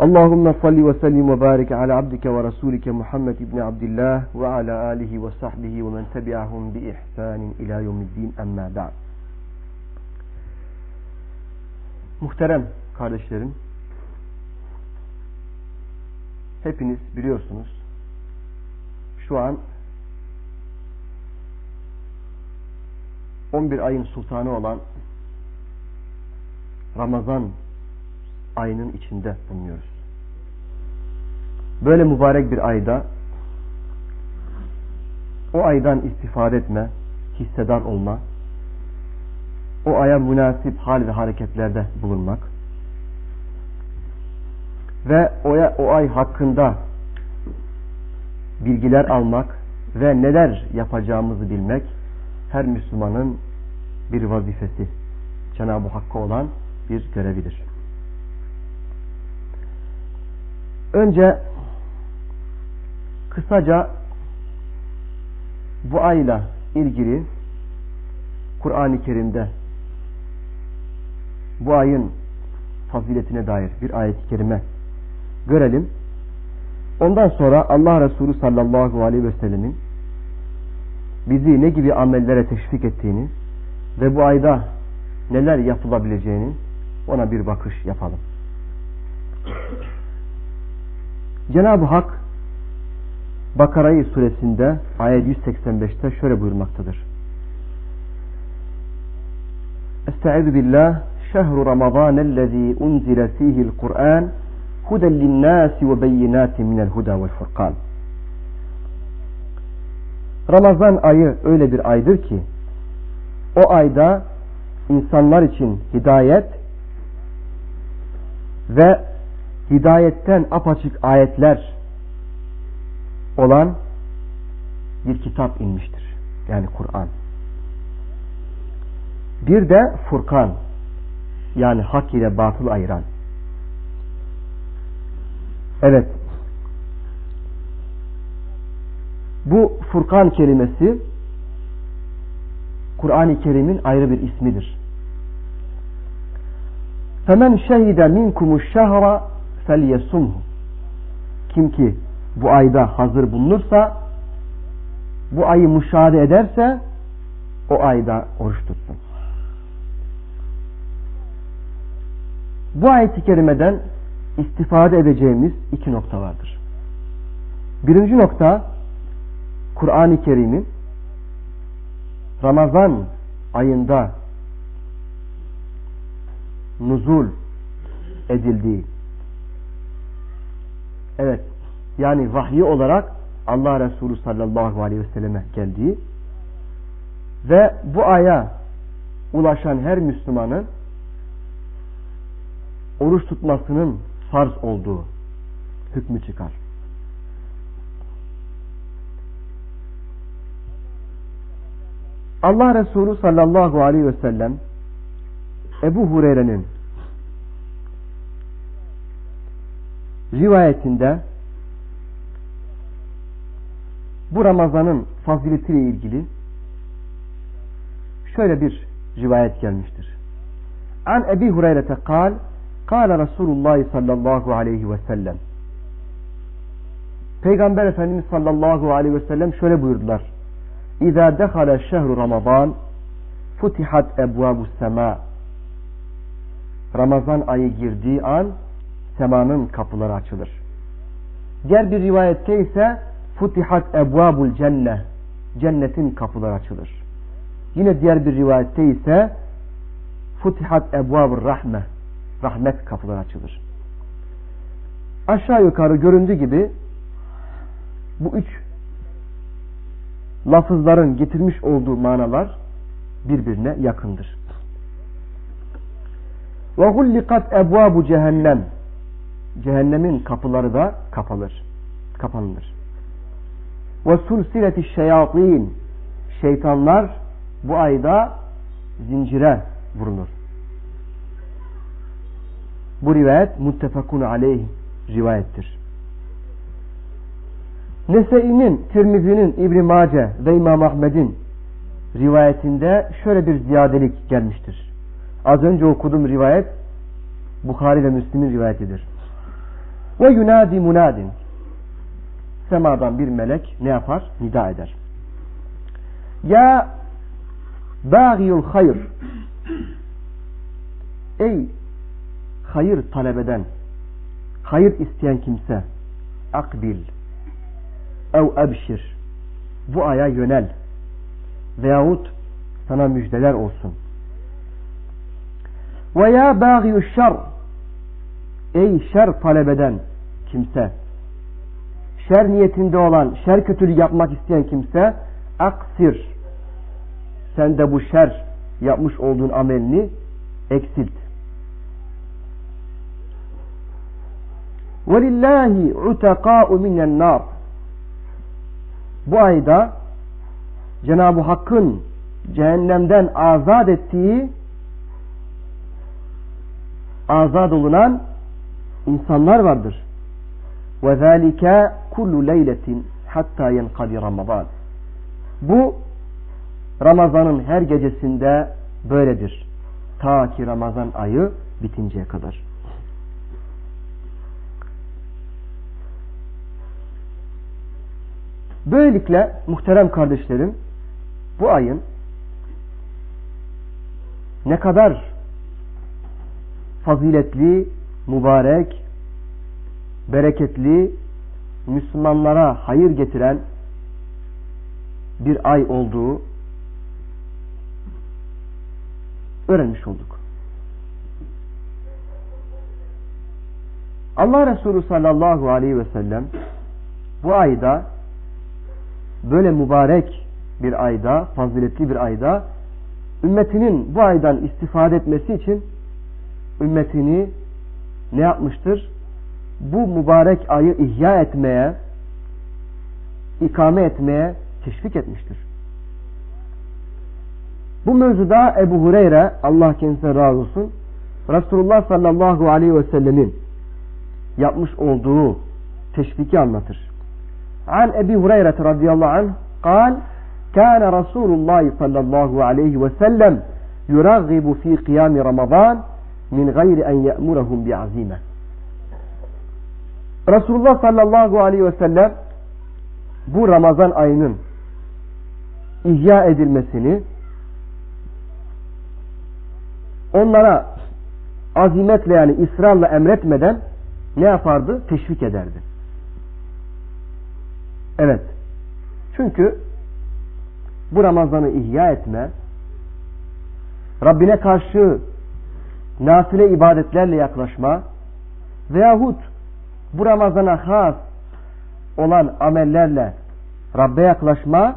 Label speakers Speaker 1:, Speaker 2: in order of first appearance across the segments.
Speaker 1: Allahümme salli ve sellim ve barik ala abdike ve rasulike Muhammed İbni Abdillah ve ala alihi ve sahbihi ve men tebi'ahum bi ihsanin ila yomiddin emma ba'd. Muhterem kardeşlerim, hepiniz biliyorsunuz şu an 11 ayın sultanı olan Ramazan ayının içinde bulunuyoruz. Böyle mübarek bir ayda o aydan istifade etme, hissedar olma, o aya münasip hal ve hareketlerde bulunmak ve o, o ay hakkında bilgiler almak ve neler yapacağımızı bilmek her Müslümanın bir vazifesi, Cenab-ı Hakk'a olan bir görevidir. Önce kısaca bu ayla ilgili Kur'an-ı Kerim'de bu ayın faziletine dair bir ayet-i kerime görelim. Ondan sonra Allah Resulü sallallahu aleyhi ve sellemin bizi ne gibi amellere teşvik ettiğini ve bu ayda neler yapılabileceğini ona bir bakış yapalım. Cenab-ı Hak Bakara suresinde ayet 185'te şöyle buyurmaktadır. Estaizu billah şehru ramazan ellezî unzile fîhil Kur'an huden linnâsi ve beyinâtin minel huda vel furkan. Ramazan ayı öyle bir aydır ki o ayda insanlar için hidayet ve hidayetten apaçık ayetler olan bir kitap inmiştir. Yani Kur'an. Bir de Furkan yani hak ile batıl ayıran. Evet. Bu Furkan kelimesi Kur'an-ı Kerim'in ayrı bir ismidir. Femen şehide minkumuş şehra felyesumhu. Kim ki bu ayda hazır bulunursa bu ayı müşahede ederse o ayda oruç tutsun. Bu ayet-i kerimeden istifade edeceğimiz iki nokta vardır. Birinci nokta Kur'an-ı Kerim'in Ramazan ayında nuzul edildiği evet yani vahyi olarak Allah Resulü sallallahu aleyhi ve selleme geldiği ve bu aya ulaşan her Müslümanın oruç tutmasının farz olduğu hükmü çıkar. Allah Resulü sallallahu aleyhi ve sellem Ebu Hureyre'nin rivayetinde bu Ramazan'ın faziletiyle ilgili şöyle bir rivayet gelmiştir. An Ebi Hureyre'te kal, kal Resulullah sallallahu aleyhi ve sellem. Peygamber Efendimiz sallallahu aleyhi ve sellem şöyle buyurdular. İza dehale şehru Ramazan futihat ebvabu sema. Ramazan ayı girdiği an semanın kapıları açılır. Diğer bir rivayette ise futihat ebvabul cenne. Cennetin kapıları açılır. Yine diğer bir rivayette ise futihat ebvabur rahme. Rahmet kapıları açılır. Aşağı yukarı göründüğü gibi bu üç lafızların getirmiş olduğu manalar birbirine yakındır. Ve hullikat ebvabu cehennem. Cehennemin kapıları da kapalır. kapanılır. Ve sulsileti şeyatin şeytanlar bu ayda zincire vurulur. Bu rivayet muttefakun aleyh rivayettir. Nese'inin, Tirmizi'nin, İbn Mace ve İmam Ahmed'in rivayetinde şöyle bir ziyadelik gelmiştir. Az önce okuduğum rivayet Bukhari ve Müslim'in rivayetidir. Ve yunadi munadin semadan bir melek ne yapar? Nida eder. Ya bağiyul hayır ey hayır talep eden hayır isteyen kimse akbil ev ebşir bu aya yönel veyahut sana müjdeler olsun. Ve ya bağiyü şer ey şer talep eden kimse şer niyetinde olan şer kötülük yapmak isteyen kimse aksir sen de bu şer yapmış olduğun amelini eksilt. وَلِلَّهِ عُتَقَاءُ مِنَ النَّارِ Bu ayda Cenab-ı Hakk'ın cehennemden azat ettiği azat olunan insanlar vardır. Ve zâlike kullu leyletin hatta yenkadi Ramazan. Bu Ramazan'ın her gecesinde böyledir. Ta ki Ramazan ayı bitinceye kadar. Böylelikle muhterem kardeşlerim bu ayın ne kadar faziletli, mübarek, bereketli, Müslümanlara hayır getiren bir ay olduğu öğrenmiş olduk. Allah Resulü sallallahu aleyhi ve sellem bu ayda böyle mübarek bir ayda, faziletli bir ayda ümmetinin bu aydan istifade etmesi için ümmetini ne yapmıştır? Bu mübarek ayı ihya etmeye, ikame etmeye teşvik etmiştir. Bu mevzuda Ebu Hureyre Allah kendisine razı olsun Resulullah sallallahu aleyhi ve sellemin yapmış olduğu teşviki anlatır. An Ebi Hureyre radıyallahu anh قال كان رسول الله صلى الله عليه وسلم يرغب في قيام رمضان من غير أن يأمرهم بعزيمة Resulullah sallallahu aleyhi ve sellem bu Ramazan ayının ihya edilmesini onlara azimetle yani ısrarla emretmeden ne yapardı? Teşvik ederdi. Evet. Çünkü bu Ramazan'ı ihya etme, Rabbine karşı nafile ibadetlerle yaklaşma veyahut bu Ramazan'a has olan amellerle Rabbe yaklaşma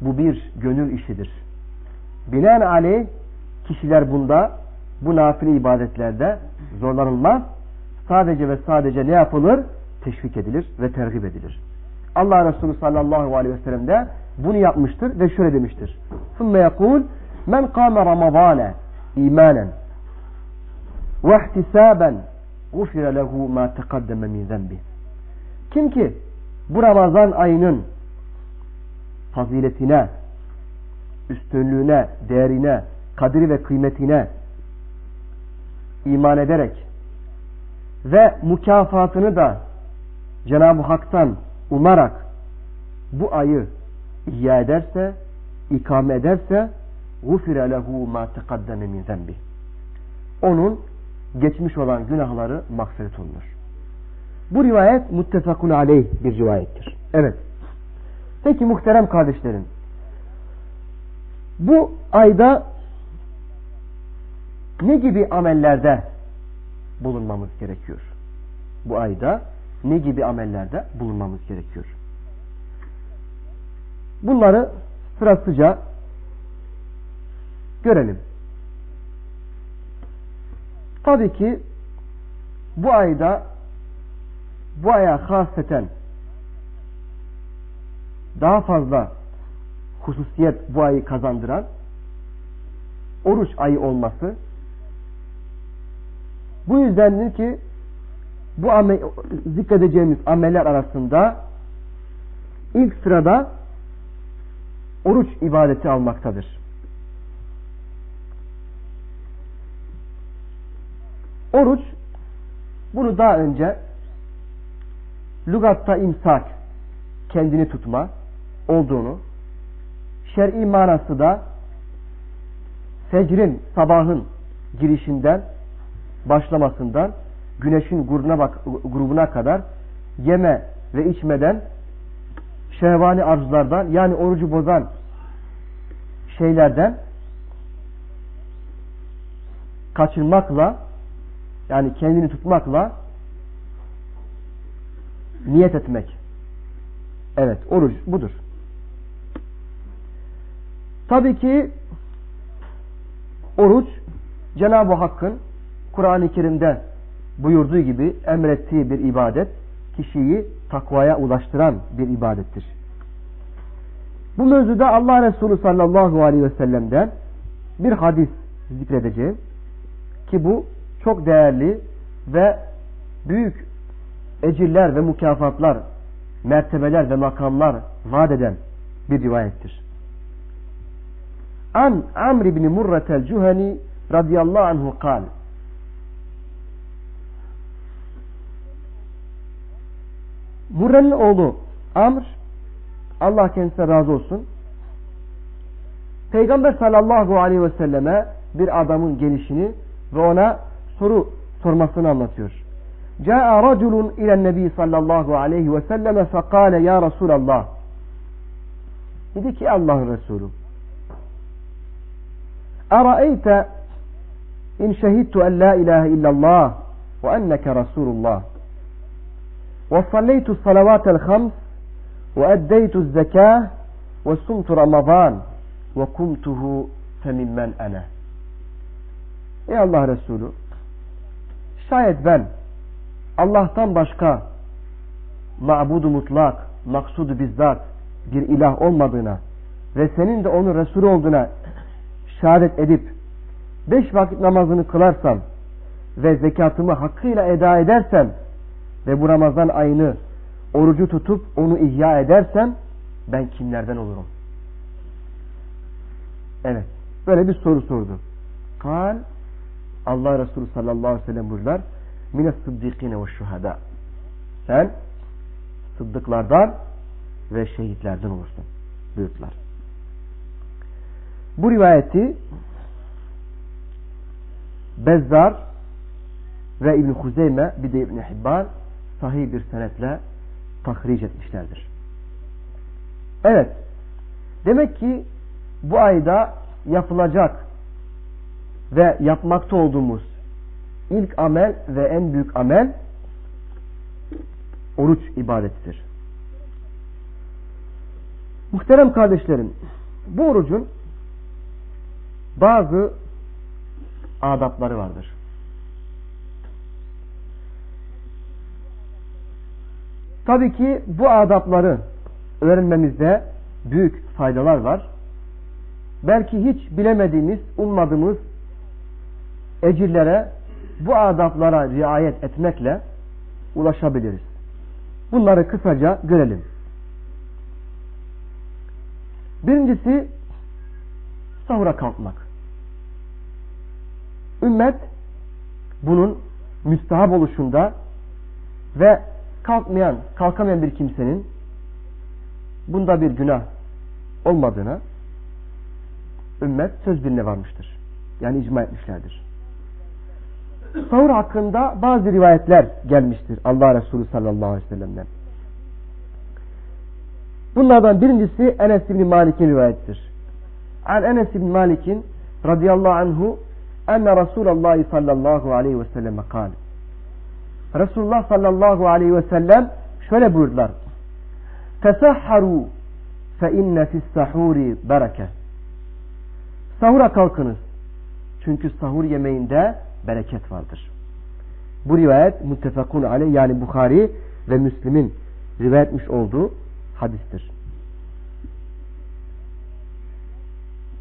Speaker 1: bu bir gönül işidir. Binaenaleyh kişiler bunda bu nafile ibadetlerde zorlanılmaz. Sadece ve sadece ne yapılır? Teşvik edilir ve tergip edilir. Allah Resulü sallallahu aleyhi ve sellem de bunu yapmıştır ve şöyle demiştir. ثُمَّ يَقُولُ مَنْ قَامَ رَمَضَانَ اِيمَانًا وَاحْتِسَابًا غُفِرَ لَهُ مَا تَقَدَّمَ مِنْ ذَنْبِهِ Kim ki bu Ramazan ayının faziletine, üstünlüğüne, değerine, kadri ve kıymetine iman ederek ve mükafatını da Cenab-ı Hak'tan umarak bu ayı ihya ederse, ikame ederse غُفِرَ لَهُ مَا تَقَدَّمَ مِنْ ذَنْبِ Onun geçmiş olan günahları mağfiret olunur. Bu rivayet muttefakun aleyh bir rivayettir. Evet. Peki muhterem kardeşlerim. Bu ayda ne gibi amellerde bulunmamız gerekiyor? Bu ayda ne gibi amellerde bulunmamız gerekiyor? Bunları sırasıca görelim. Tabii ki bu ayda bu aya haseten daha fazla hususiyet bu ayı kazandıran oruç ayı olması. Bu yüzdendir ki bu amel, zikredeceğimiz ameller arasında ilk sırada oruç ibadeti almaktadır. Oruç bunu daha önce lügatta imsak kendini tutma olduğunu şer'i manası da fecrin sabahın girişinden başlamasından güneşin grubuna, bak, grubuna kadar yeme ve içmeden şehvani arzulardan yani orucu bozan şeylerden kaçınmakla yani kendini tutmakla niyet etmek. Evet oruç budur. Tabii ki oruç Cenab-ı Hakk'ın Kur'an-ı Kerim'de buyurduğu gibi emrettiği bir ibadet kişiyi takvaya ulaştıran bir ibadettir. Bu mevzuda Allah Resulü sallallahu aleyhi ve sellem'den bir hadis zikredeceğim ki bu çok değerli ve büyük ecirler ve mükafatlar, mertebeler ve makamlar vaat eden bir rivayettir. An Amr ibn Murratel Cuhani radıyallahu anhu kal. Murre'nin oğlu Amr Allah kendisine razı olsun. Peygamber sallallahu aleyhi ve selleme bir adamın gelişini ve ona soru sormasını anlatıyor. Ca'a raculun ile nebi sallallahu aleyhi ve selleme fekale ya Resulallah. Dedi ki Allah'ın Resulü. Araeyte in şehidtu en la ilahe illallah ve enneke Resulullah. وصليت الصلوات الخمس وأديت الزكاة وصمت رمضان وكمته فممن أنا Ey Allah Resulü şayet ben Allah'tan başka mabudu mutlak, maksudu bizzat bir ilah olmadığına ve senin de onun Resulü olduğuna şehadet edip beş vakit namazını kılarsam ve zekatımı hakkıyla eda edersem ve bu Ramazan ayını orucu tutup onu ihya edersem ben kimlerden olurum? Evet. Böyle bir soru sordu. Kal Allah Resulü sallallahu aleyhi ve sellem buyurlar mine sıddikine ve şuhada sen sıddıklardan ve şehitlerden olursun buyurdular. Bu rivayeti Bezzar ve İbn Huzeyme bir de İbn Hibban sahih bir senetle tahric etmişlerdir. Evet. Demek ki bu ayda yapılacak ve yapmakta olduğumuz ilk amel ve en büyük amel oruç ibadetidir. Muhterem kardeşlerim, bu orucun bazı adapları vardır. Tabii ki bu adapları öğrenmemizde büyük faydalar var. Belki hiç bilemediğimiz, ummadığımız ecirlere bu adaplara riayet etmekle ulaşabiliriz. Bunları kısaca görelim. Birincisi sahura kalkmak. Ümmet bunun müstahap oluşunda ve kalkmayan, kalkamayan bir kimsenin bunda bir günah olmadığına ümmet söz birine varmıştır. Yani icma etmişlerdir. Sahur hakkında bazı rivayetler gelmiştir Allah Resulü sallallahu aleyhi ve sellem'den. Bunlardan birincisi Enes bin Malik'in rivayettir. An Enes bin Malik'in radıyallahu anhu enne Resulallah sallallahu aleyhi ve selleme kal. Resulullah sallallahu aleyhi ve sellem şöyle buyurdular. Tesahharu fe inne fis sahuri bereke. Sahura kalkınız. Çünkü sahur yemeğinde bereket vardır. Bu rivayet muttefakun aleyh yani Bukhari ve Müslim'in rivayet etmiş olduğu hadistir.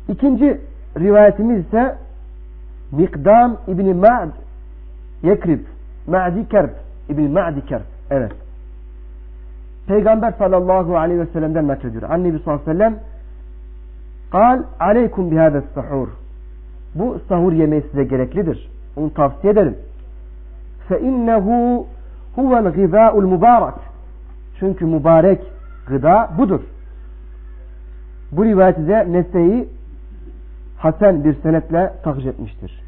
Speaker 1: İkinci rivayetimiz ise Mikdam İbni Ma'd Yekrib Ma'di Kerb İbni Ma'di Kerb evet Peygamber sallallahu aleyhi ve sellem'den naklediyor. Annebi sallallahu aleyhi ve sellem Kal aleykum bihâdes sahur. Bu sahur yemeği size gereklidir. Onu tavsiye ederim. İnnehu huvel gıdâul mübarek. Çünkü mübarek gıda budur. Bu rivayeti de Nese'yi Hasan bir senetle takip etmiştir.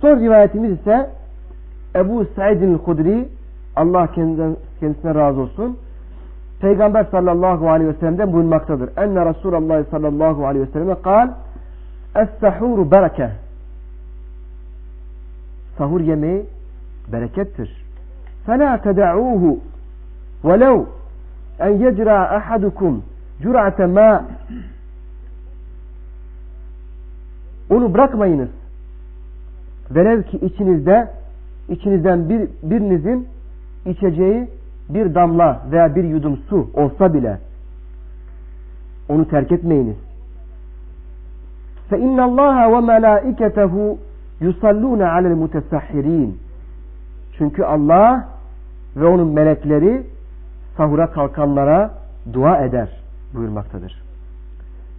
Speaker 1: Son rivayetimiz ise Ebu Sa'id'in Hudri Allah kendisine razı olsun. Peygamber sallallahu aleyhi ve sellem'den buyurmaktadır. Enne Resulullah sallallahu aleyhi ve selleme kal Es-sahuru bereke Sahur yemeği berekettir. فَلَا تَدَعُوهُ وَلَوْ اَنْ يَجْرَى أَحَدُكُمْ جُرْعَةَ مَا Onu bırakmayınız. Velev ki içinizde içinizden bir, birinizin içeceği bir damla veya bir yudum su olsa bile onu terk etmeyiniz. فَاِنَّ اللّٰهَ وَمَلَائِكَتَهُ yusallûne alel mutesahhirin. Çünkü Allah ve onun melekleri sahura kalkanlara dua eder buyurmaktadır.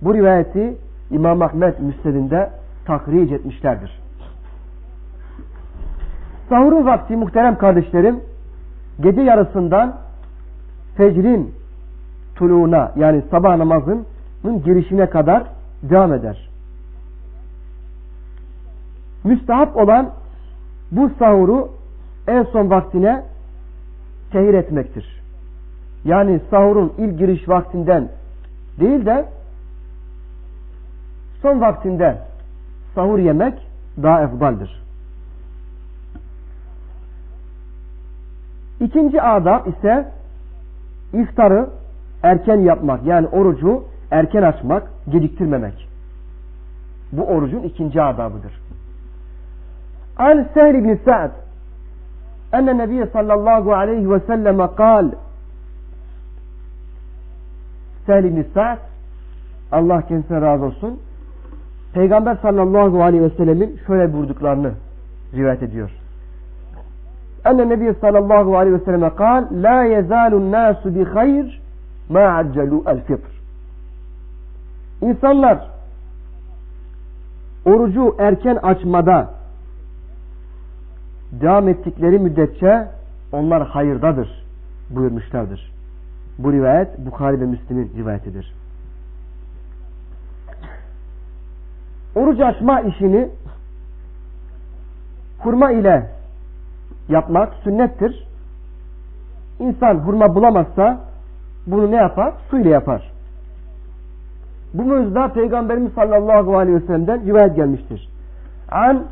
Speaker 1: Bu rivayeti İmam Ahmet Müsned'inde takric etmişlerdir. Sahurun vakti muhterem kardeşlerim gece yarısından fecrin tuluğuna yani sabah namazının girişine kadar devam eder. Müstahap olan bu sahuru en son vaktine tehir etmektir. Yani sahurun ilk giriş vaktinden değil de son vaktinde sahur yemek daha efdaldir. İkinci adab ise iftarı erken yapmak. Yani orucu erken açmak, geciktirmemek. Bu orucun ikinci adabıdır. An Sehl ibn Sa'd enne Nebiye sallallahu aleyhi ve selleme kal Sehl ibn Sa'd Allah kendisine razı olsun Peygamber sallallahu aleyhi ve sellemin şöyle buyurduklarını rivayet ediyor. أن النبي صلى الله عليه وسلم قال لا يزال الناس بخير ما عجلوا الفطر İnsanlar orucu erken açmada devam ettikleri müddetçe onlar hayırdadır buyurmuşlardır. Bu rivayet Bukhari ve Müslim'in rivayetidir. Oruç açma işini hurma ile yapmak sünnettir. İnsan hurma bulamazsa bunu ne yapar? Su ile yapar. Bu mevzuda Peygamberimiz sallallahu aleyhi ve sellem'den rivayet gelmiştir. An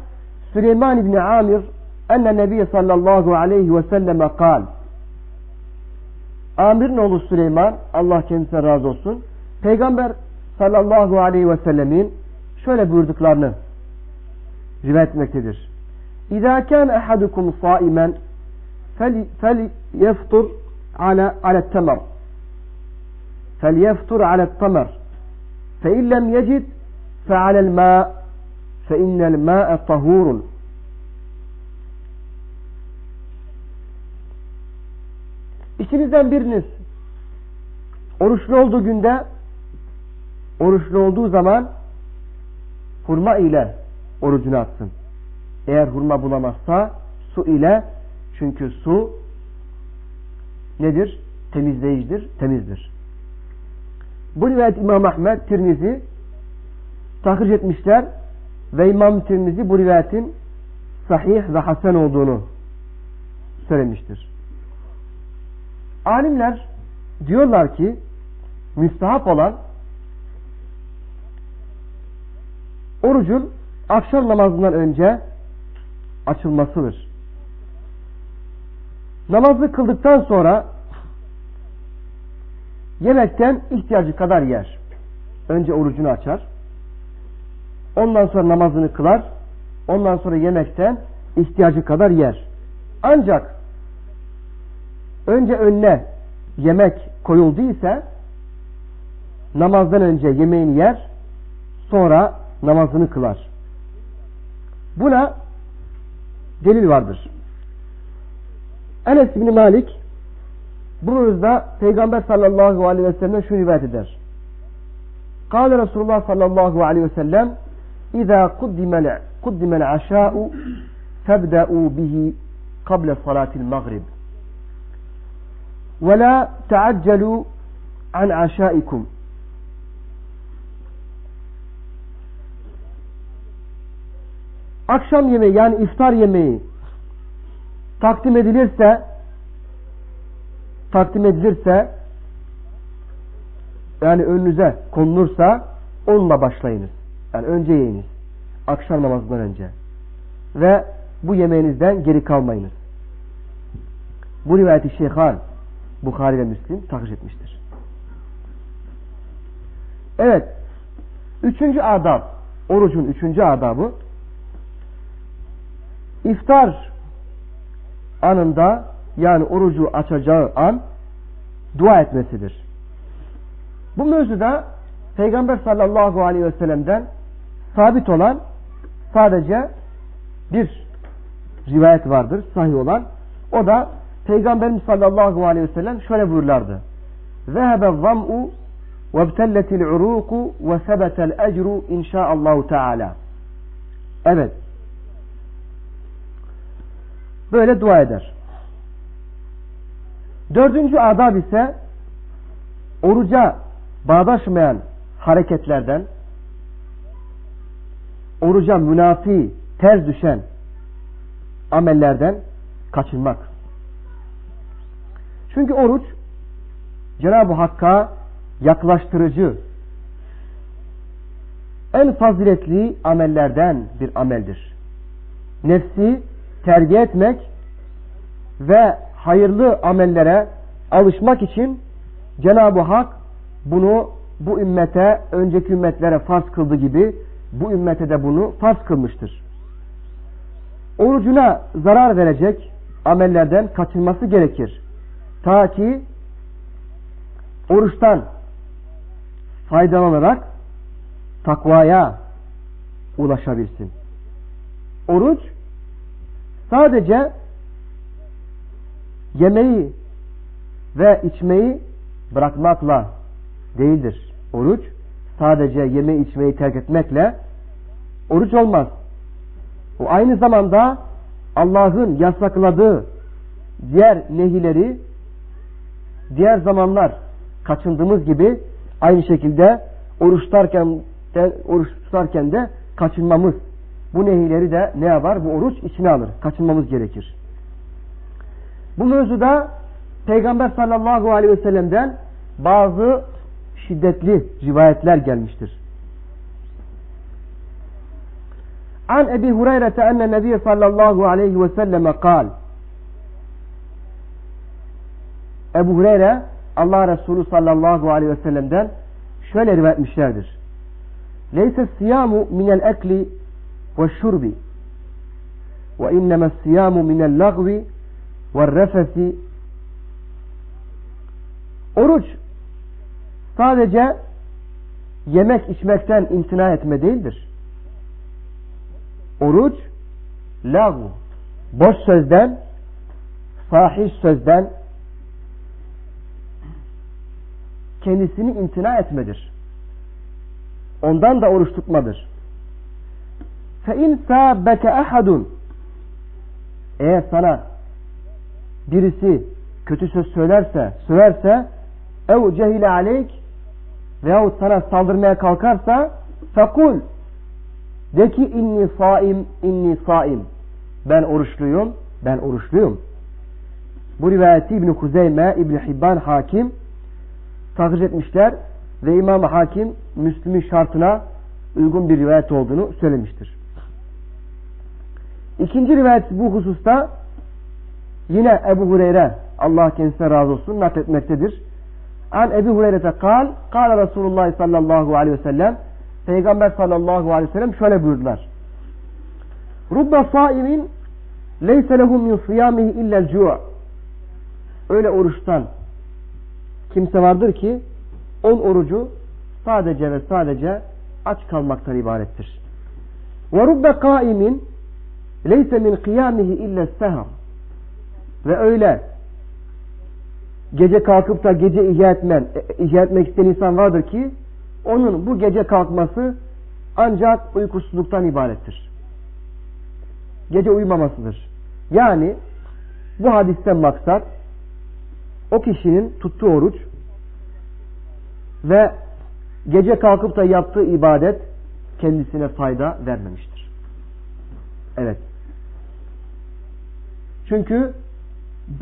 Speaker 1: Süleyman İbni Amir enne Nebiye sallallahu aleyhi ve selleme kal Amir'in oğlu Süleyman Allah kendisine razı olsun Peygamber sallallahu aleyhi ve sellemin şöyle buyurduklarını rivayet etmektedir. إذا كان أحدكم صائما فليفطر على على التمر فليفطر على التمر فإن لم يجد فعلى الماء فإن الماء طهور İçinizden biriniz oruçlu olduğu günde oruçlu olduğu zaman hurma ile orucunu atsın. Eğer hurma bulamazsa su ile çünkü su nedir? Temizleyicidir, temizdir. Bu rivayet İmam Ahmet, Tirmizi tahric etmişler ve İmam Tirmizi bu rivayetin sahih ve hasen olduğunu söylemiştir. Alimler diyorlar ki müstahap olan orucun akşam namazından önce açılmasıdır. Namazı kıldıktan sonra yemekten ihtiyacı kadar yer. Önce orucunu açar. Ondan sonra namazını kılar. Ondan sonra yemekten ihtiyacı kadar yer. Ancak önce önüne yemek koyulduysa namazdan önce yemeğini yer. sonra namazını kılar. Buna delil vardır. Enes bin Malik bu mevzuda Peygamber sallallahu aleyhi ve sellem şu rivayet eder. Kale Resulullah sallallahu aleyhi ve sellem İzâ kuddimel aşâ'u febda'u bihi kable salatil maghrib la teaccelu an aşâikum akşam yemeği yani iftar yemeği takdim edilirse takdim edilirse yani önünüze konulursa onunla başlayınız. Yani önce yiyiniz. Akşam namazından önce. Ve bu yemeğinizden geri kalmayınız. Bu rivayeti Şeyhan Bukhari ve Müslim takış etmiştir. Evet. Üçüncü adab. Orucun üçüncü adabı iftar anında yani orucu açacağı an dua etmesidir. Bu mevzuda Peygamber sallallahu aleyhi ve sellem'den sabit olan sadece bir rivayet vardır sahih olan. O da Peygamberimiz sallallahu aleyhi ve sellem şöyle buyurlardı. Zehebe zam'u ve btelletil uruku ve sebetel ecru inşaallahu teala. Evet. Böyle dua eder. Dördüncü adab ise oruca bağdaşmayan hareketlerden oruca münafi, ters düşen amellerden kaçınmak. Çünkü oruç Cenab-ı Hakk'a yaklaştırıcı en faziletli amellerden bir ameldir. Nefsi terbiye etmek ve hayırlı amellere alışmak için Cenab-ı Hak bunu bu ümmete, önceki ümmetlere farz kıldı gibi bu ümmete de bunu farz kılmıştır. Orucuna zarar verecek amellerden kaçınması gerekir. Ta ki oruçtan faydalanarak takvaya ulaşabilsin. Oruç sadece yemeği ve içmeyi bırakmakla değildir. Oruç sadece yeme içmeyi terk etmekle oruç olmaz. O aynı zamanda Allah'ın yasakladığı diğer nehileri diğer zamanlar kaçındığımız gibi aynı şekilde oruç tutarken de, oruç tutarken de kaçınmamız bu nehileri de ne yapar? Bu oruç içine alır. Kaçınmamız gerekir. Bu mevzuda Peygamber sallallahu aleyhi ve sellem'den bazı şiddetli rivayetler gelmiştir. An Ebi Hureyre enne Nebi sallallahu aleyhi ve selleme kal. Ebu Hureyre Allah Resulü sallallahu aleyhi ve sellem'den şöyle rivayet etmişlerdir. Leyse siyamu minel ekli ve şurbi ve inneme siyamu minel lagvi ve refesi Oruç sadece yemek içmekten imtina etme değildir. Oruç lagu boş sözden fahiş sözden kendisini imtina etmedir. Ondan da oruç tutmadır. فَاِنْ سَابَكَ اَحَدٌ Eğer sana birisi kötü söz söylerse, söverse ev cehile aleyk veyahut sana saldırmaya kalkarsa fakul de ki inni saim inni saim ben oruçluyum ben oruçluyum bu rivayeti İbn-i Kuzeyme İbn-i Hibban Hakim takip etmişler ve İmam Hakim Müslüm'ün şartına uygun bir rivayet olduğunu söylemiştir. İkinci rivayet bu hususta yine Ebu Hureyre Allah kendisine razı olsun nakletmektedir. An Ebu Hureyre'te kal, kal Resulullah sallallahu aleyhi ve sellem Peygamber sallallahu aleyhi ve sellem şöyle buyurdular. Rubba saimin leyse lehum min siyamihi illel cu' Öyle oruçtan kimse vardır ki on orucu sadece ve sadece aç kalmaktan ibarettir. Ve rubbe kaimin leyse min kıyamihi illa seher. Ve öyle gece kalkıp da gece ihya, etmen, e, ihya etmek isteyen insan vardır ki onun bu gece kalkması ancak uykusuzluktan ibarettir. Gece uyumamasıdır. Yani bu hadisten maksat o kişinin tuttuğu oruç ve gece kalkıp da yaptığı ibadet kendisine fayda vermemiştir. Evet. Çünkü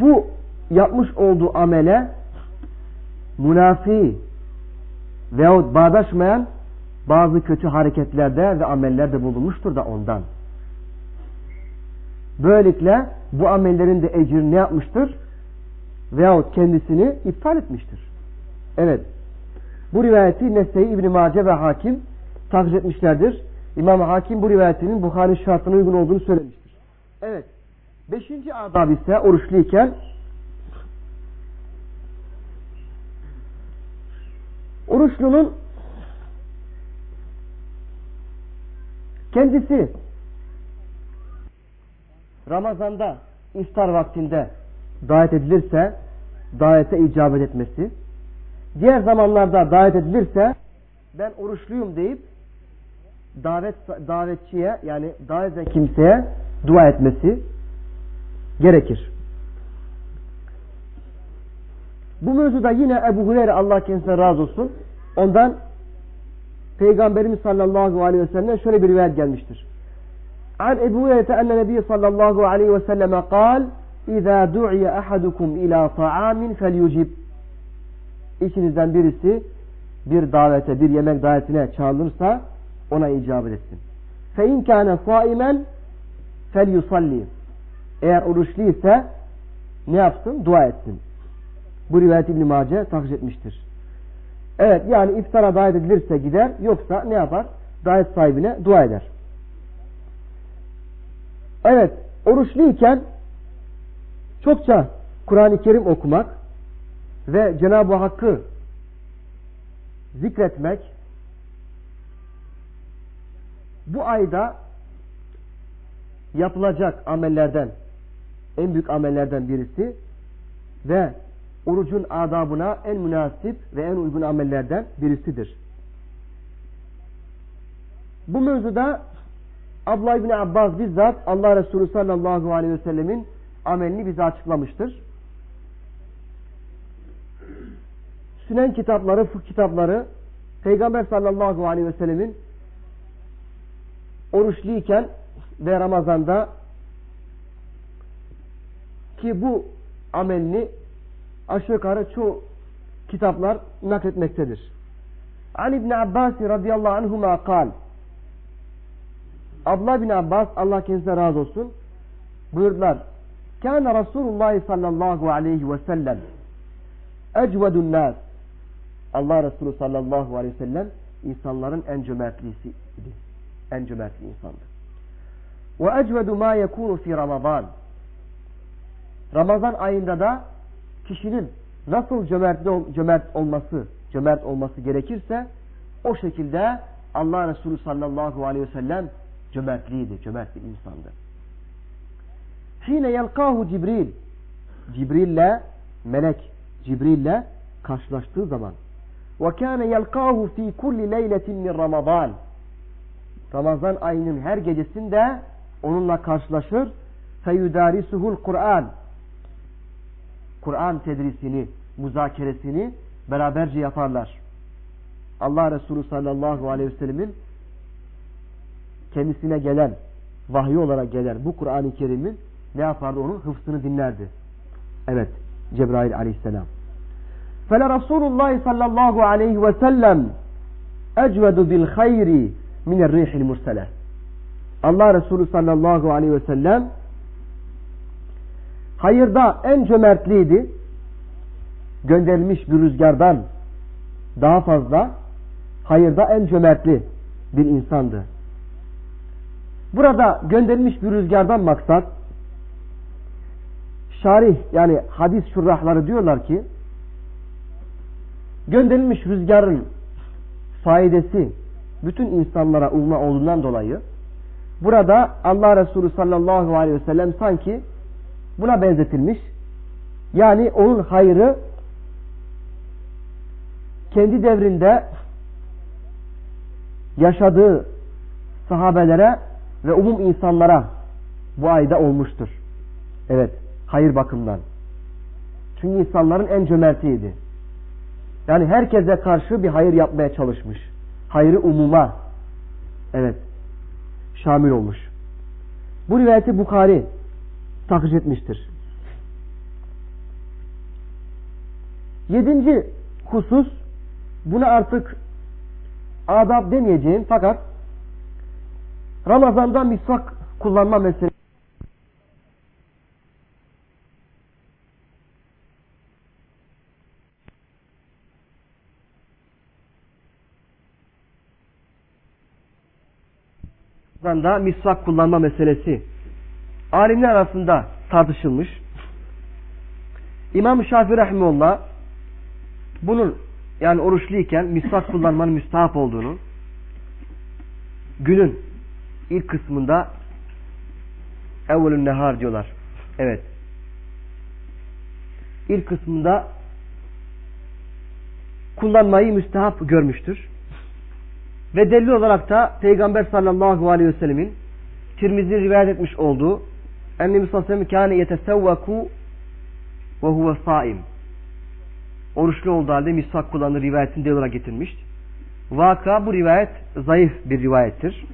Speaker 1: bu yapmış olduğu amele münafi veyahut bağdaşmayan bazı kötü hareketlerde ve amellerde bulunmuştur da ondan. Böylelikle bu amellerin de ecrini ne yapmıştır? Veyahut kendisini iptal etmiştir. Evet. Bu rivayeti Nese'yi İbn-i Mace ve Hakim takip etmişlerdir. İmam Hakim bu rivayetinin Bukhari şartına uygun olduğunu söylemiştir. Evet. Beşinci adab ise oruçluyken oruçlunun kendisi Ramazan'da iftar vaktinde davet edilirse davete icabet etmesi diğer zamanlarda davet edilirse ben oruçluyum deyip davet davetçiye yani davet kimseye dua etmesi gerekir. Bu mevzuda yine Ebu Hureyre Allah kendisine razı olsun. Ondan Peygamberimiz sallallahu aleyhi ve sellem şöyle bir rivayet gelmiştir. An Ebu Hureyre enne Nebi sallallahu aleyhi ve selleme kal İzâ du'iye ahadukum ila ta'amin felyucib İçinizden birisi bir davete, bir yemek davetine çağrılırsa ona icabet etsin. Fe in kâne sâimen felyusalli Eğer oruçlu ise ne yapsın? Dua etsin. Bu rivayet İbn-i Mace tahriş etmiştir. Evet yani iftara davet edilirse gider yoksa ne yapar? Davet sahibine dua eder. Evet oruçluyken çokça Kur'an-ı Kerim okumak ve Cenab-ı Hakk'ı zikretmek bu ayda yapılacak amellerden en büyük amellerden birisi ve orucun adabına en münasip ve en uygun amellerden birisidir. Bu mevzuda Abla İbni Abbas bizzat Allah Resulü sallallahu aleyhi ve sellemin amelini bize açıklamıştır. Sünen kitapları, fıkh kitapları Peygamber sallallahu aleyhi ve sellemin oruçluyken ve Ramazan'da ki bu amelini aşağı yukarı çoğu kitaplar nakletmektedir. An İbn Abbas radıyallahu anhuma kal Abdullah bin Abbas Allah kendisine razı olsun buyurdular. Kâne Resulullah sallallahu aleyhi ve sellem ecvedun nas Allah Resulü sallallahu aleyhi ve sellem insanların en cömertlisiydi. En cömertli insandı. Ve ecvedu ma yekunu fi Ramazan. Ramazan ayında da kişinin nasıl cömert, cömert olması, cömert olması gerekirse o şekilde Allah Resulü sallallahu aleyhi ve sellem cömertliydi, cömert bir insandı. Hine yelkahu Cibril. Cibril'le melek Cibril'le karşılaştığı zaman. Ve kâne yelkahu fi kulli leyletin min Ramazan. Ramazan ayının her gecesinde onunla karşılaşır. Feyudarisuhul Kur'an. Kur'an tedrisini, muzakeresini beraberce yaparlar. Allah Resulü sallallahu aleyhi ve sellemin kendisine gelen, vahiy olarak gelen bu Kur'an-ı Kerim'in ne yapardı? Onun hıfzını dinlerdi. Evet, Cebrail aleyhisselam. Fele Resulullah sallallahu aleyhi ve sellem ecvedu bil hayri minel rihil mursele. Allah Resulü sallallahu aleyhi ve sellem hayırda en cömertliydi. Gönderilmiş bir rüzgardan daha fazla hayırda en cömertli bir insandı. Burada gönderilmiş bir rüzgardan maksat şarih yani hadis şurrahları diyorlar ki gönderilmiş rüzgarın faidesi bütün insanlara ulma olduğundan dolayı burada Allah Resulü sallallahu aleyhi ve sellem sanki buna benzetilmiş. Yani onun hayrı kendi devrinde yaşadığı sahabelere ve umum insanlara bu ayda olmuştur. Evet, hayır bakımdan. Çünkü insanların en cömertiydi. Yani herkese karşı bir hayır yapmaya çalışmış. Hayrı umuma evet şamil olmuş. Bu rivayeti Bukhari takış etmiştir. Yedinci husus buna artık adab demeyeceğim fakat Ramazan'da misvak kullanma meselesi da misvak kullanma meselesi alimler arasında tartışılmış. İmam Şafii Rahimullah bunun yani oruçluyken misvak kullanmanın müstahap olduğunu günün ilk kısmında evvelün nehar diyorlar. Evet. İlk kısmında kullanmayı müstehap görmüştür. Ve delil olarak da Peygamber sallallahu aleyhi ve sellemin Tirmizi rivayet etmiş olduğu Ennemiz sallallahu aleyhi ve sellem ve huve saim. Oruçlu olduğu halde misvak kullanır rivayetini delil olarak getirmiş. Vaka bu rivayet zayıf bir rivayettir.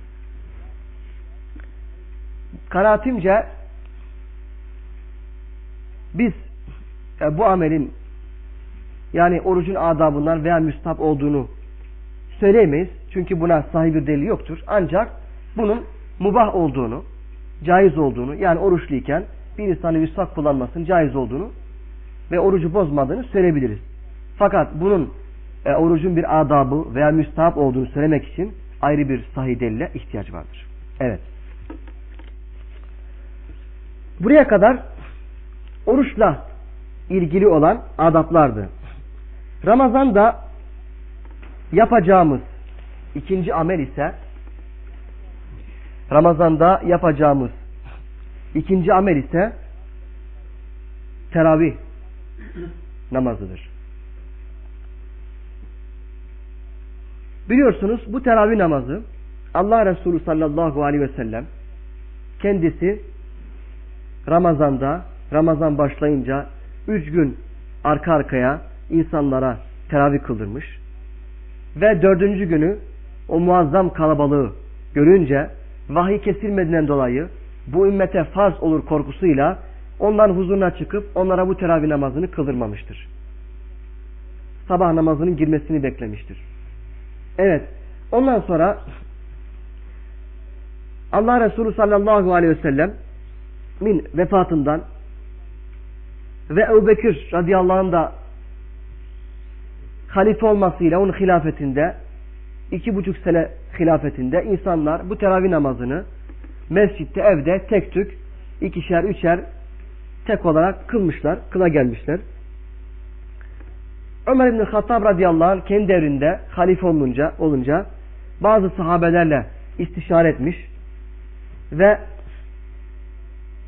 Speaker 1: Kanaatimce biz e, bu amelin yani orucun adabından veya müstahap olduğunu söyleyemeyiz. Çünkü buna sahih bir delil yoktur. Ancak bunun mubah olduğunu, caiz olduğunu yani oruçluyken bir insanın müstahap kullanmasının caiz olduğunu ve orucu bozmadığını söyleyebiliriz. Fakat bunun e, orucun bir adabı veya müstahap olduğunu söylemek için ayrı bir sahih delile ihtiyaç vardır. Evet. Buraya kadar oruçla ilgili olan adaplardı. Ramazan'da yapacağımız ikinci amel ise Ramazan'da yapacağımız ikinci amel ise teravih namazıdır. Biliyorsunuz bu teravih namazı Allah Resulü sallallahu aleyhi ve sellem kendisi Ramazan'da Ramazan başlayınca üç gün arka arkaya insanlara teravih kıldırmış. Ve dördüncü günü o muazzam kalabalığı görünce vahiy kesilmediğinden dolayı bu ümmete farz olur korkusuyla onların huzuruna çıkıp onlara bu teravih namazını kıldırmamıştır. Sabah namazının girmesini beklemiştir. Evet. Ondan sonra Allah Resulü sallallahu aleyhi ve sellem min vefatından ve Ebu Bekir radıyallahu anh da halife olmasıyla onun hilafetinde iki buçuk sene hilafetinde insanlar bu teravih namazını mescitte evde tek tük ikişer üçer tek olarak kılmışlar, kıla gelmişler. Ömer İbni Hattab radıyallahu anh kendi devrinde halife olunca, olunca bazı sahabelerle istişare etmiş ve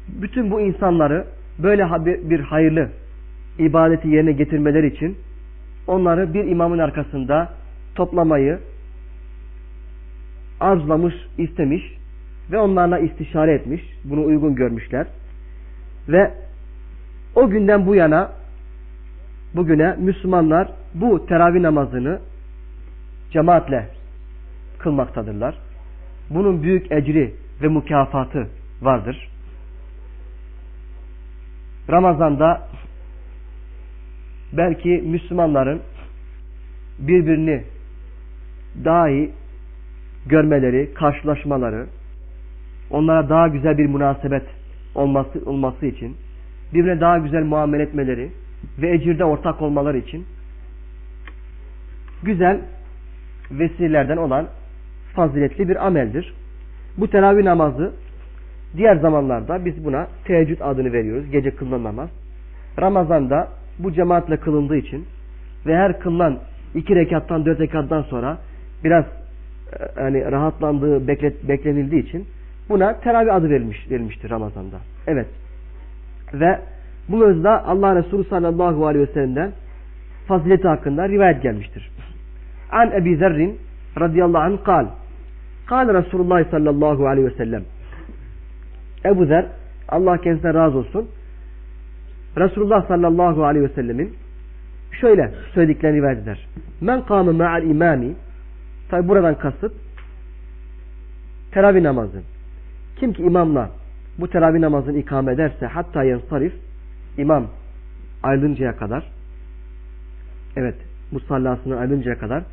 Speaker 1: bütün bu insanları böyle bir hayırlı ibadeti yerine getirmeleri için onları bir imamın arkasında toplamayı arzulamış, istemiş ve onlarla istişare etmiş. Bunu uygun görmüşler. Ve o günden bu yana bugüne Müslümanlar bu teravih namazını cemaatle kılmaktadırlar. Bunun büyük ecri ve mükafatı vardır. Ramazan'da belki Müslümanların birbirini daha iyi görmeleri, karşılaşmaları, onlara daha güzel bir münasebet olması, olması için, birbirine daha güzel muamele etmeleri ve ecirde ortak olmaları için güzel vesilelerden olan faziletli bir ameldir. Bu teravih namazı diğer zamanlarda biz buna teheccüd adını veriyoruz. Gece kılınan namaz. Ramazan'da bu cemaatle kılındığı için ve her kılınan iki rekattan dört rekattan sonra biraz yani rahatlandığı beklet, beklenildiği için buna teravih adı verilmiş, verilmiştir Ramazan'da. Evet. Ve bu mevzuda Allah Resulü sallallahu aleyhi ve sellem'den fazileti hakkında rivayet gelmiştir. An Ebi Zerrin radıyallahu anh kal. Kal Resulullah sallallahu aleyhi ve sellem. Ebu Zer Allah kendisine razı olsun. Resulullah sallallahu aleyhi ve sellemin şöyle söylediklerini rivayet eder. Men kâme ma'al imami tabi buradan kasıt teravih namazı. Kim ki imamla bu teravih namazını ikame ederse hatta yansarif imam ayrılıncaya kadar evet musallasını ayrılıncaya kadar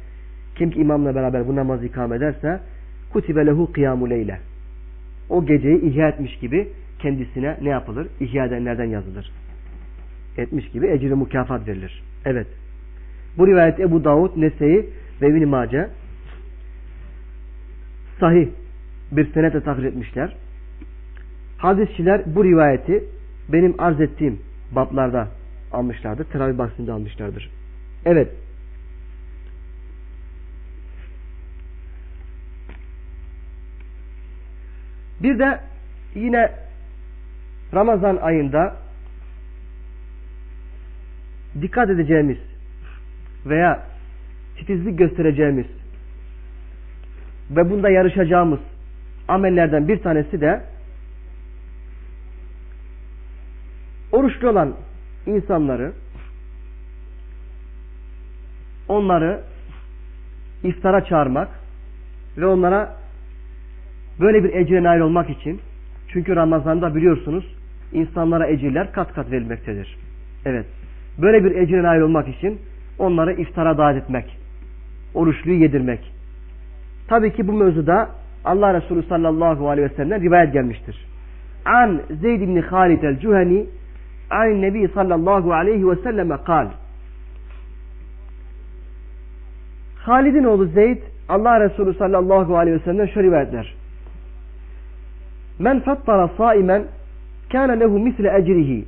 Speaker 1: kim ki imamla beraber bu namazı ikame ederse kutibe lehu kıyamu leyle o geceyi ihya etmiş gibi kendisine ne yapılır? İhya edenlerden yazılır. Etmiş gibi ecri mükafat verilir. Evet. Bu rivayet Ebu Davud, Nese'yi ve İbn-i Mace sahih bir senetle takdir etmişler. Hadisçiler bu rivayeti benim arz ettiğim bablarda almışlardır. Teravih bahsinde almışlardır. Evet. Bir de yine Ramazan ayında dikkat edeceğimiz veya titizlik göstereceğimiz ve bunda yarışacağımız amellerden bir tanesi de oruçlu olan insanları onları iftara çağırmak ve onlara böyle bir ecre nail olmak için çünkü Ramazan'da biliyorsunuz insanlara ecirler kat kat verilmektedir. Evet. Böyle bir ecre nail olmak için onları iftara davet etmek. Oruçluyu yedirmek. Tabii ki bu mevzuda Allah Resulü sallallahu aleyhi ve sellem'den rivayet gelmiştir. An Zeyd ibn Halid el-Cuhani an Nebi sallallahu aleyhi ve selleme kal. Halid'in oğlu Zeyd Allah Resulü sallallahu aleyhi ve sellem'den şöyle rivayet eder. Men fattara saimen kâne lehu misle ecrihi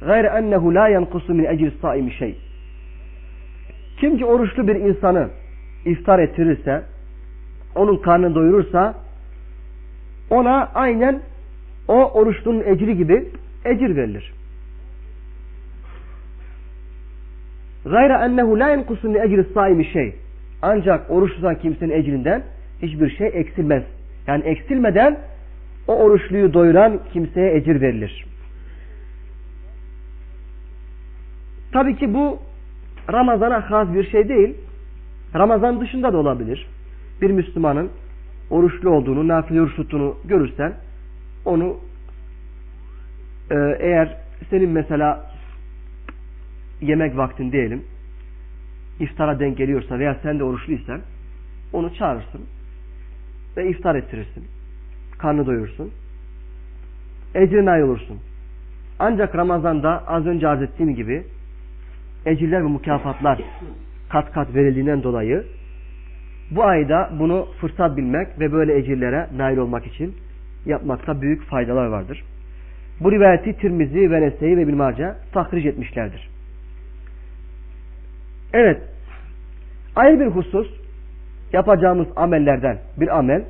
Speaker 1: gayre ennehu la yenkusu min ecri saimi şey. Kim ki oruçlu bir insanı iftar ettirirse, onun karnını doyurursa, ona aynen o oruçlunun ecri gibi ecir verilir. Gayra ennehu la yenkusu min ecri saimi şey. Ancak oruç tutan kimsenin ecrinden hiçbir şey eksilmez. Yani eksilmeden o oruçluyu doyuran kimseye ecir verilir. Tabii ki bu Ramazan'a has bir şey değil. Ramazan dışında da olabilir. Bir Müslümanın oruçlu olduğunu, nafile oruç tuttuğunu görürsen onu e, eğer senin mesela yemek vaktin diyelim iftara denk geliyorsa veya sen de oruçluysan onu çağırırsın ve iftar ettirirsin. Karnı doyursun. Ecrine ay. Ancak Ramazan'da az önce arz ettiğim gibi ecirler ve mükafatlar kat kat verildiğinden dolayı bu ayda bunu fırsat bilmek ve böyle ecirlere nail olmak için yapmakta büyük faydalar vardır. Bu rivayeti Tirmizi ve Nese'yi ve Bilmaca tahric etmişlerdir. Evet, ayrı bir husus yapacağımız amellerden bir amel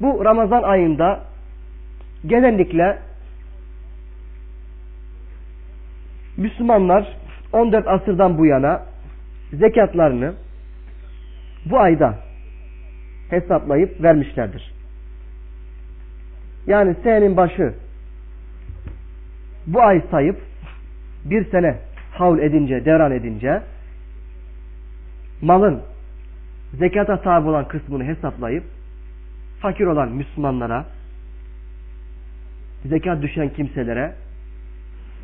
Speaker 1: bu Ramazan ayında genellikle Müslümanlar 14 asırdan bu yana zekatlarını bu ayda hesaplayıp vermişlerdir. Yani senenin başı bu ay sayıp bir sene havl edince, devran edince malın zekata tabi olan kısmını hesaplayıp fakir olan Müslümanlara zekat düşen kimselere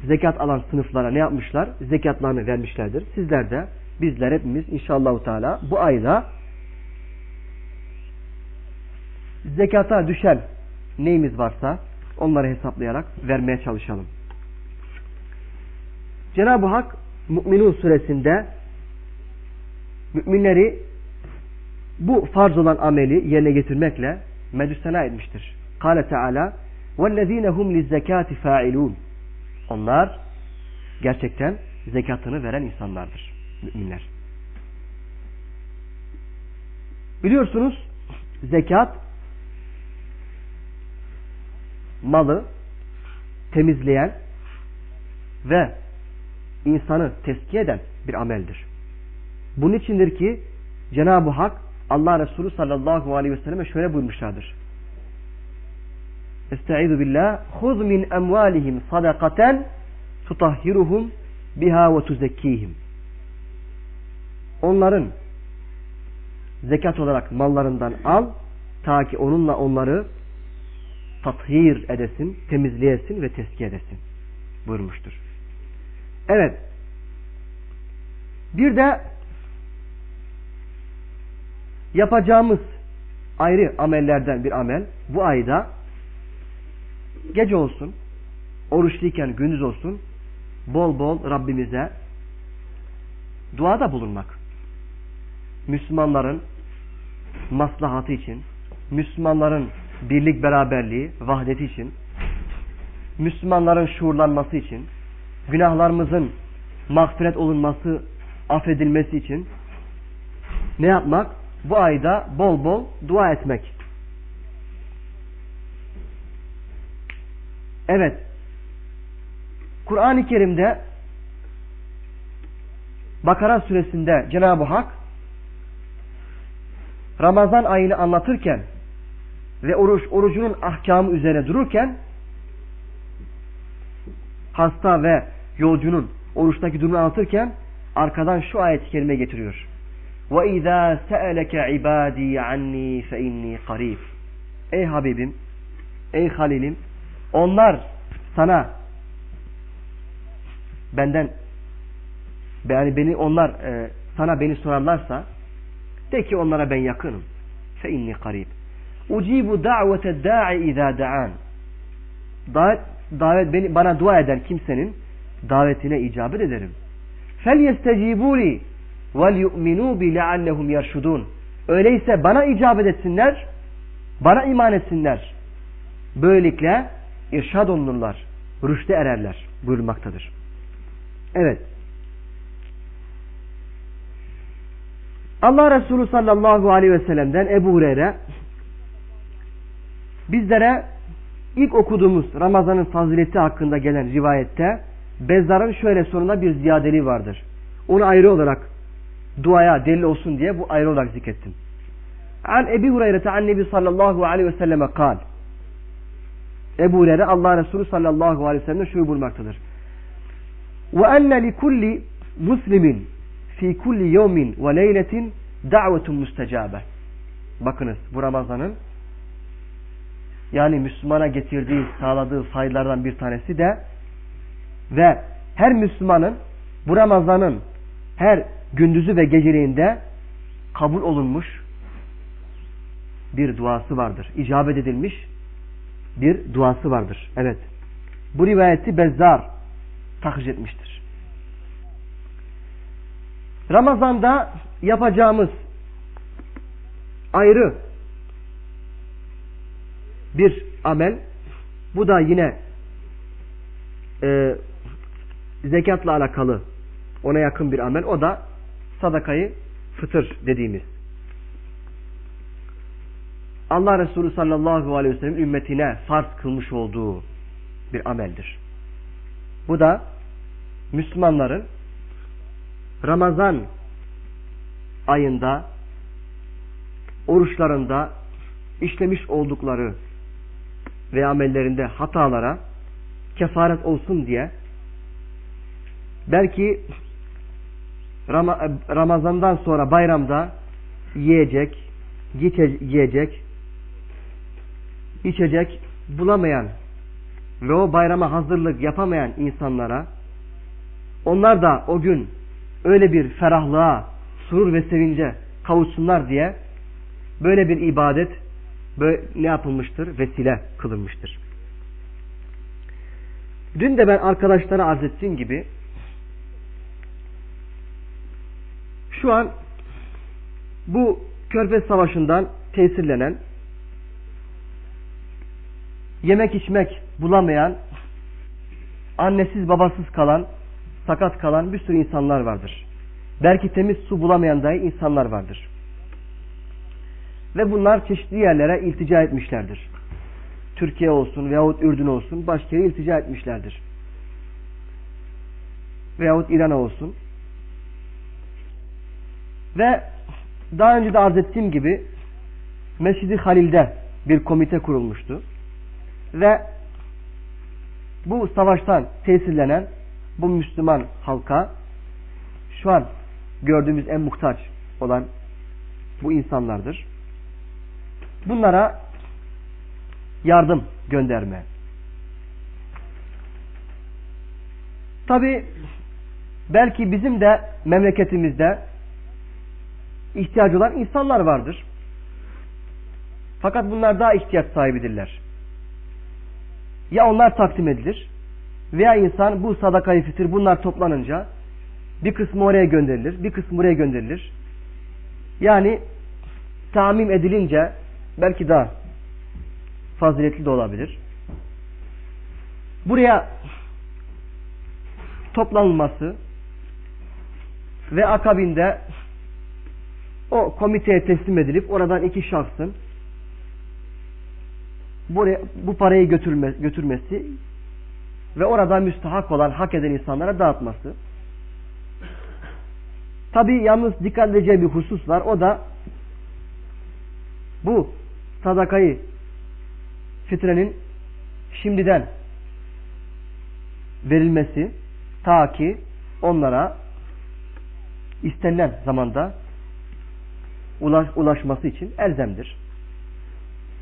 Speaker 1: zekat alan sınıflara ne yapmışlar? Zekatlarını vermişlerdir. Sizler de bizler hepimiz inşallah Teala bu ayda zekata düşen neyimiz varsa onları hesaplayarak vermeye çalışalım. Cenab-ı Hak Mü'minun suresinde müminleri bu farz olan ameli yerine getirmekle medüsena etmiştir. Kale Teala وَالَّذ۪ينَ هُمْ لِزَّكَاتِ فَاِلُونَ Onlar gerçekten zekatını veren insanlardır. Müminler. Biliyorsunuz zekat malı temizleyen ve insanı teskiye eden bir ameldir. Bunun içindir ki Cenab-ı Hak Allah Resulü sallallahu aleyhi ve selleme şöyle buyurmuşlardır. Estaizu billah Huz min emvalihim sadakaten tutahhiruhum biha ve tuzekkihim. Onların zekat olarak mallarından al ta ki onunla onları tathir edesin, temizleyesin ve teskiye edesin buyurmuştur. Evet. Bir de yapacağımız ayrı amellerden bir amel bu ayda gece olsun, oruçluyken gündüz olsun bol bol Rabbimize duada bulunmak. Müslümanların maslahatı için, Müslümanların birlik beraberliği, vahdeti için, Müslümanların şuurlanması için, günahlarımızın mağfiret olunması, affedilmesi için ne yapmak? Bu ayda bol bol dua etmek. Evet. Kur'an-ı Kerim'de Bakara suresinde Cenab-ı Hak Ramazan ayını anlatırken ve oruç, orucunun ahkamı üzerine dururken hasta ve yolcunun oruçtaki durumu anlatırken arkadan şu ayet-i kerime getiriyor. وَاِذَا سَأَلَكَ عِبَادِي عَنِّي فَاِنِّي قَرِيبٌ Ey Habibim, ey Halilim, onlar sana benden yani beni onlar e, sana beni sorarlarsa de ki onlara ben yakınım. Fe inni karib. Ucibu da'vete da'i izâ da'an. Davet, davet beni, bana dua eden kimsenin davetine icabet ederim. Fel yestecibuli vel yu'minu bi leallehum yerşudun. Öyleyse bana icabet etsinler, bana iman etsinler. Böylelikle irşad olunurlar, rüşte ererler buyurmaktadır. Evet. Allah Resulü sallallahu aleyhi ve sellem'den Ebu Hureyre bizlere ilk okuduğumuz Ramazan'ın fazileti hakkında gelen rivayette Bezzar'ın şöyle sonunda bir ziyadeliği vardır. Onu ayrı olarak duaya delil olsun diye bu ayrı olarak zikrettim. An Ebi Hureyre an Nebi sallallahu aleyhi ve selleme kal. Ebu Hureyre Allah Resulü sallallahu aleyhi ve sellem şöyle buyurmaktadır. Ve enne li kulli muslimin fi kulli yevmin ve leyletin da'vetun müstecabe. Bakınız bu Ramazan'ın yani Müslümana getirdiği, sağladığı faydalardan bir tanesi de ve her Müslümanın bu Ramazan'ın her gündüzü ve geceliğinde kabul olunmuş bir duası vardır. İcabet edilmiş bir duası vardır. Evet. Bu rivayeti Bezzar tahriş etmiştir. Ramazan'da yapacağımız ayrı bir amel. Bu da yine e, zekatla alakalı ona yakın bir amel. O da sadakayı fıtır dediğimiz. Allah Resulü sallallahu aleyhi ve sellem ümmetine farz kılmış olduğu bir ameldir. Bu da Müslümanların Ramazan ayında oruçlarında işlemiş oldukları ve amellerinde hatalara kefaret olsun diye belki Ramazan'dan sonra bayramda yiyecek, yiyecek, içecek bulamayan ve o bayrama hazırlık yapamayan insanlara onlar da o gün öyle bir ferahlığa, surur ve sevince kavuşsunlar diye böyle bir ibadet ne yapılmıştır? Vesile kılınmıştır. Dün de ben arkadaşlara arz ettiğim gibi şu an bu Körfez Savaşı'ndan tesirlenen yemek içmek bulamayan annesiz babasız kalan sakat kalan bir sürü insanlar vardır. Belki temiz su bulamayan dahi insanlar vardır. Ve bunlar çeşitli yerlere iltica etmişlerdir. Türkiye olsun veyahut Ürdün olsun başka yere iltica etmişlerdir. Veyahut İran olsun. Ve daha önce de arz ettiğim gibi Mescid-i Halil'de bir komite kurulmuştu. Ve bu savaştan tesirlenen bu Müslüman halka şu an gördüğümüz en muhtaç olan bu insanlardır. Bunlara yardım gönderme. Tabi belki bizim de memleketimizde ihtiyacı olan insanlar vardır. Fakat bunlar daha ihtiyaç sahibidirler. Ya onlar takdim edilir veya insan bu sadakayı fitir bunlar toplanınca bir kısmı oraya gönderilir, bir kısmı buraya gönderilir. Yani tamim edilince belki daha faziletli de olabilir. Buraya toplanılması ve akabinde o komiteye teslim edilip oradan iki şahsın buraya, bu parayı götürme, götürmesi ve orada müstahak olan, hak eden insanlara dağıtması. Tabi yalnız dikkat edeceği bir husus var. O da bu sadakayı fitrenin şimdiden verilmesi ta ki onlara istenilen zamanda ulaş, ulaşması için elzemdir.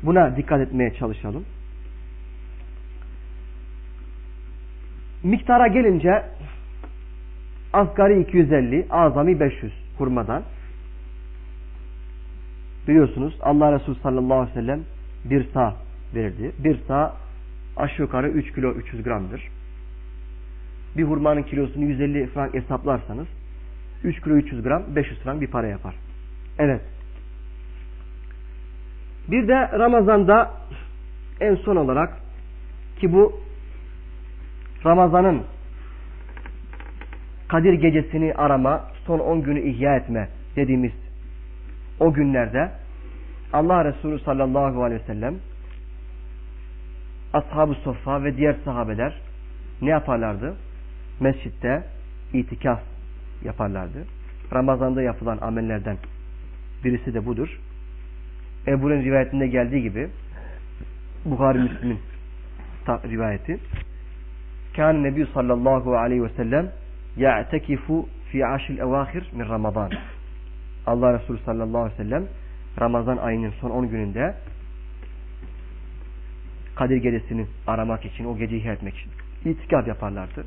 Speaker 1: Buna dikkat etmeye çalışalım. Miktara gelince asgari 250, azami 500 hurmadan biliyorsunuz Allah Resulü sallallahu aleyhi ve sellem bir sağ verirdi. Bir sağ aşağı yukarı 3 kilo 300 gramdır. Bir hurmanın kilosunu 150 frank hesaplarsanız 3 kilo 300 gram 500 frank bir para yapar. Evet. Bir de Ramazan'da en son olarak ki bu Ramazan'ın Kadir gecesini arama, son 10 günü ihya etme dediğimiz o günlerde Allah Resulü sallallahu aleyhi ve sellem ashab-ı soffa ve diğer sahabeler ne yaparlardı? Mescitte itikaf yaparlardı. Ramazanda yapılan amellerden birisi de budur. Ebu'nun rivayetinde geldiği gibi Bukhari Müslim'in rivayeti Kâne Nebi sallallahu aleyhi ve sellem ya'tekifu fi aşil evahir min Ramazan. Allah Resulü sallallahu aleyhi ve sellem Ramazan ayının son 10 gününde Kadir gecesini aramak için, o geceyi etmek için itikaf yaparlardı.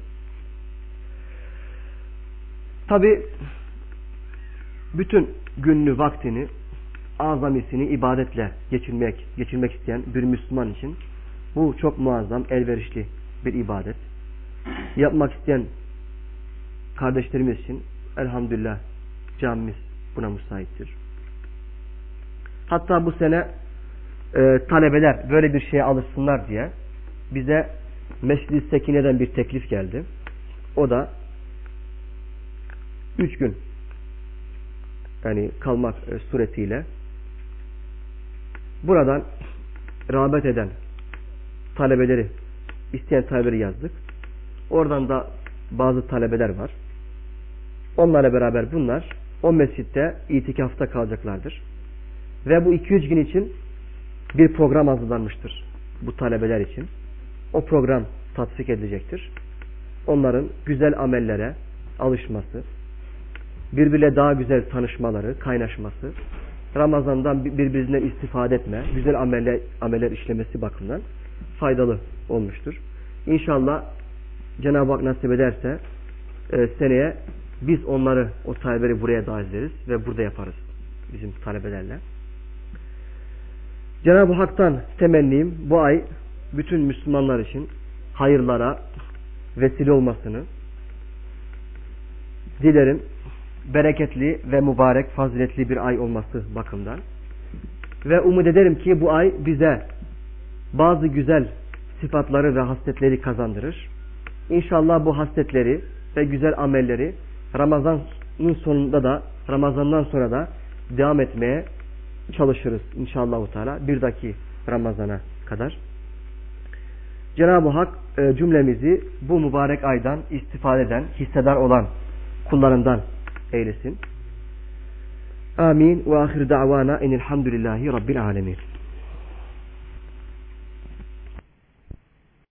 Speaker 1: Tabi bütün günlü vaktini, azamisini ibadetle geçirmek, geçirmek isteyen bir Müslüman için bu çok muazzam, elverişli bir ibadet. Yapmak isteyen kardeşlerimiz için elhamdülillah camimiz buna müsaittir. Hatta bu sene e, talebeler böyle bir şeye alışsınlar diye bize Mescid-i Sekine'den bir teklif geldi. O da üç gün yani kalmak e, suretiyle buradan rağbet eden talebeleri isteyen talebeleri yazdık. Oradan da bazı talebeler var. Onlarla beraber bunlar o mescitte itikafta kalacaklardır. Ve bu 200 gün için bir program hazırlanmıştır bu talebeler için. O program tatbik edilecektir. Onların güzel amellere alışması, birbirle daha güzel tanışmaları, kaynaşması, Ramazan'dan birbirinden istifade etme, güzel ameller, ameller işlemesi bakımından faydalı olmuştur. İnşallah Cenab-ı Hak nasip ederse e, seneye biz onları, o talebeleri buraya davet ederiz ve burada yaparız bizim talebelerle. Cenab-ı Hak'tan temennim bu ay bütün Müslümanlar için hayırlara vesile olmasını dilerim. Bereketli ve mübarek, faziletli bir ay olması bakımdan. Ve umut ederim ki bu ay bize bazı güzel sıfatları ve hasletleri kazandırır. İnşallah bu hasletleri ve güzel amelleri Ramazan'ın sonunda da Ramazan'dan sonra da devam etmeye çalışırız inşallah Teala bir daki Ramazan'a kadar. Cenab-ı Hak e, cümlemizi bu mübarek aydan istifade eden, hissedar olan kullarından eylesin. Amin ve ahir da'vana enilhamdülillahi rabbil alemin.